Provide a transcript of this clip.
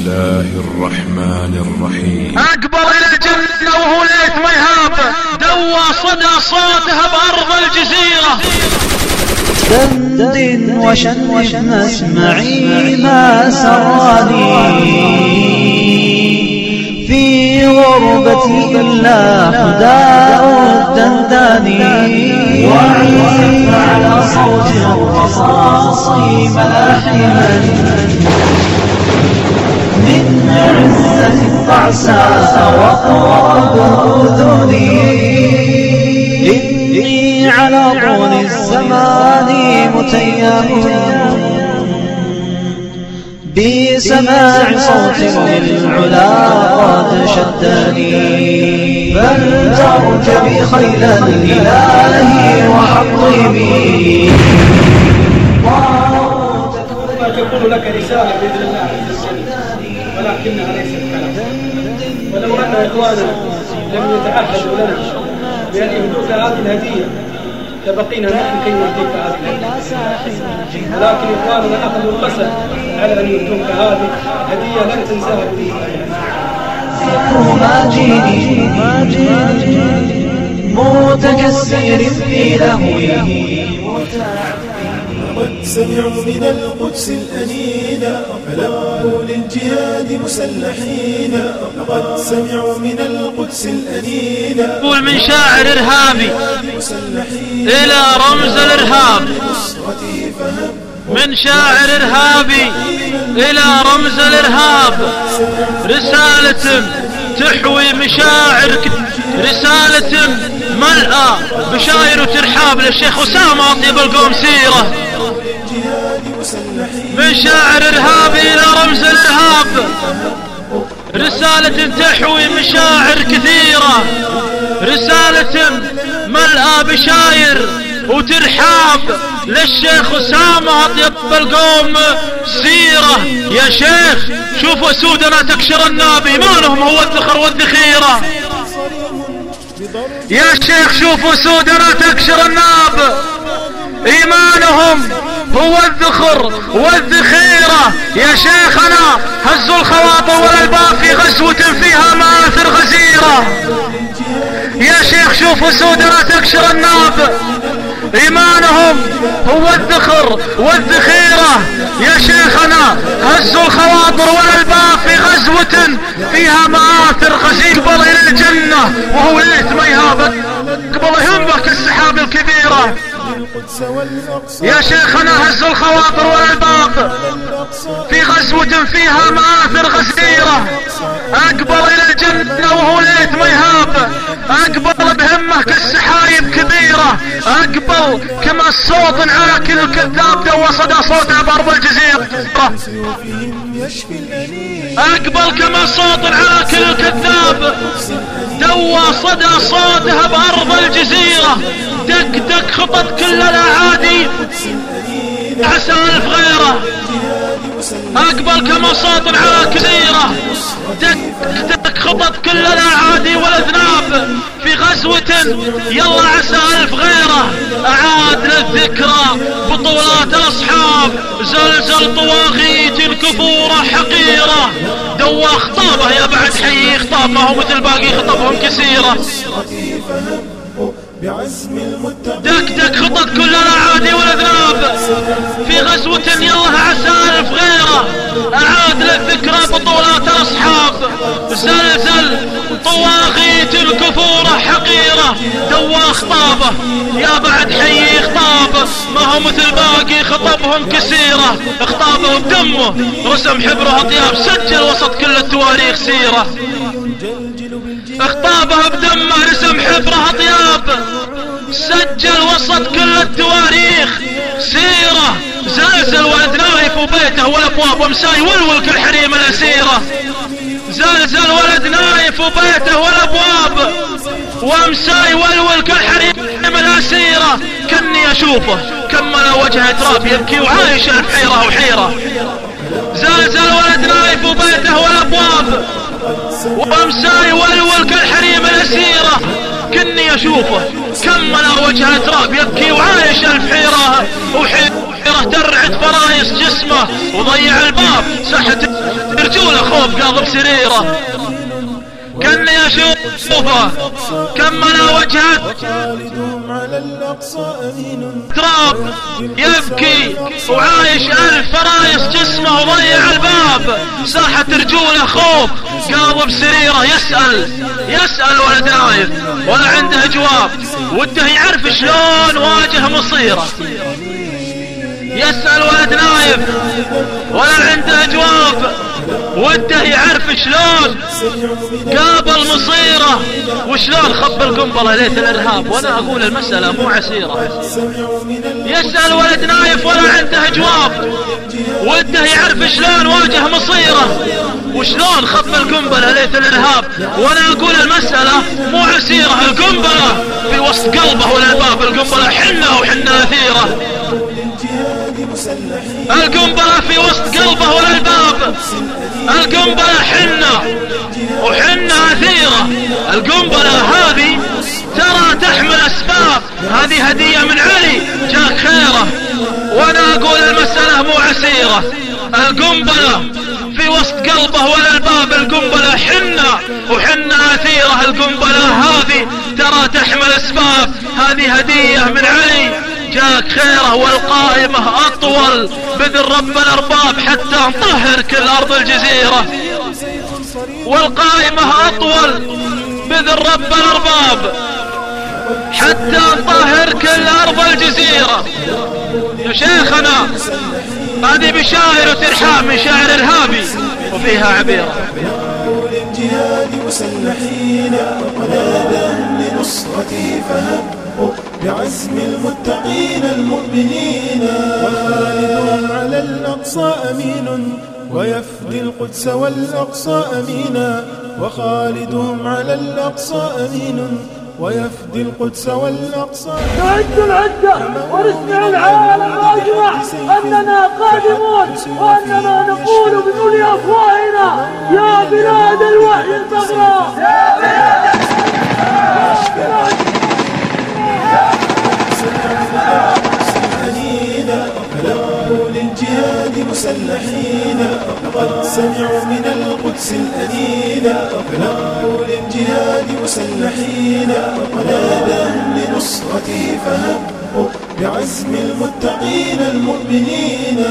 الله الرحمن الرحيم. أكبر إلى الجنة وهو ليت ما يهاب دوى صدى صوتها بأرض الجزيرة. دندن وشنف مسمعي ما سراني. في غربتي إلا خداع الدنداني. وعزف على صوت الرصاص ملاحما عزة الطعساء وقرب أذني إني على طول الزمان متيم بسماع صوت للعلا قد شدني فلتركبي خيل الإله وحطمي تكون لك رسالة بإذن الله ولكنها ليست كلام ولو أن إخواننا لم يتعهدوا لنا بأن يهدوك هذه الهدية لبقينا نحن كي نهديك هذه الهدية ولكن إخواننا أخذوا القسم على أن يهدوك هذه هدية لن تنساها بإذن الله متكسر في لهوه قد سمعوا من القدس الأنينا فلبوا للجهاد مسلحين. لقد سمعوا من القدس الأنينا قول من شاعر إرهابي. إلى رمز الإرهاب. من شاعر إرهابي. إلى رمز الإرهاب. رسالة تحوي مشاعر رسالة ملأى. بشاير وترحاب للشيخ أسامة أطيب القوم سيرة من شاعر إرهابي إلى رمز الإرهاب. رسالة تحوي مشاعر كثيرة. رسالة ملأى بشاير وترحاب. للشيخ أسامة أطيب القوم سيرة. يا شيخ شوفوا سودنا تكشر النابي ما لهم هو الذخر والذخيرة. يا شيخ شوفوا سودنا تكشر الناب. إيمانهم هو الذخر والذخيرة. يا شيخنا هزوا الخواطر والالباب في غزوة فيها مآثر غزيرة. يا شيخ شوفوا سودنا تكشر الناب إيمانهم هو الذخر والذخيرة. يا شيخنا هزوا الخواطر والالباب في غزوة فيها مآثر غزيرة قبل إلى الجنة وهو ليت ما يهاب قبل يهمك السحاب الكبيرة. يا شيخنا هزوا الخواطر والالباب في غزوة فيها مآثر غزيرة. اقبل إلى الجنة وهو ليت ما يهاب اقبل بهمة كالسحايب كبيرة. اقبل كما الصوت عاكل الكذاب دو صدى صوته بارض الجزيرة اقبل كما صوت عاكل الكذاب دو صدى صوته بارض الجزيرة. دق دق خطط كل الاعادي عسى الف غيره. أقبل كما صوت على كثيرة. دك دك خطط كل الاعادي والاذناب في غزوة يلا عسى الف غيره. أعاد للذكرى بطولات الاصحاب زلزل طواغيت كفورة حقيرة. دوا خطابه يا بعد حي خطاب ما هو مثل باقي خطبهم كثيرة. دك دك خطط كل الاعادي والاذناب في غزوة يلا عسى الف غيره. أعاد للذكرى بطولات الأصحاب. زلزل طواغيت الكفورة حقيرة. دوا خطابه يا بعد حي خطابه ما هو مثل باقي خطبهم كثيرة خطابه بدمه رسم حبره اطياب سجل وسط كل التواريخ سيرة. خطابه بدمه رسم حفرة أطياب. سجل وسط كل التواريخ. سيرة زلزل ولد نايف وبيته والأبواب ومساي ولول كل حريم الأسيرة. زلزل ولد نايف وبيته والأبواب. ومساي ولول كل حريم الأسيرة. كني أشوفه كمل وجهه تراب يبكي وعايش الحيرة وحيرة. زلزل ولد نايف وبيته والأبواب. ومساي ولول كالحريم الأسيرة كني أشوفه. كمل وجهه تراب يبكي وعايش الحيرة وحيرة الله ترعد فرايس جسمه وضيع الباب سحت رجوله خوف قاضب سريره كمل وجهه؟ خالدهم على أمين تراب يبكي وعايش ألف فرايس جسمه وضيع الباب. ساحة رجوله خوف قاضب سريره يسأل يسأل ولد نايف ولا عنده جواب. وده يعرف شلون واجه مصيره. يسأل ولد نايف. ولا عنده جواب وده يعرف شلون قابل مصيره. وشلون خب القنبلة ليت الإرهاب. وأنا أقول المسألة مو عسيرة. يسأل ولد نايف ولا عنده جواب وده يعرف شلون واجه مصيره. وشلون خب القنبلة ليت الإرهاب. وأنا أقول المسألة مو عسيرة. القنبلة في وسط قلبه والباب القنبلة حنة وحنة مسلحين القنبلة في وسط قلبه والباب القنبلة حنة وحنة أثيرة. القنبلة هذه ترى تحمل أسباب. هذه هدية من علي جاك خيره. وأنا أقول المسألة مو عسيرة. القنبلة في وسط قلبه ولا الباب. القنبلة حنة وحنة أثيرة. القنبلة هذه ترى تحمل أسباب. هذه هدية من علي. جاك خيره والقائمة أطول بذل رب الأرباب حتى نطهر كل أرض الجزيرة. والقائمة أطول بذل رب الأرباب حتى نطهر كل أرض الجزيرة. يا شيخنا هذه بشائر وترحام من شاعر الهابي وفيها عبيرة. للجهاد مسلحين وناداهم لنصرته فهبوا. بعزم المتقين المؤمنين. وخالد على الأقصى أمين. ويفدي القدس والأقصى أمينا وخالدهم على الأقصى أمين. ويفدي القدس والأقصى نعد العدة ونسمع العالم أجمع أننا قادمون. وأننا نقول بدون أفواهنا يا بلاد الوحي البغراء سمعوا من القدس الأنين فلقوا للجهاد مسلحين وناداهم لنصرته فهبوا بعزم المتقين المؤمنين.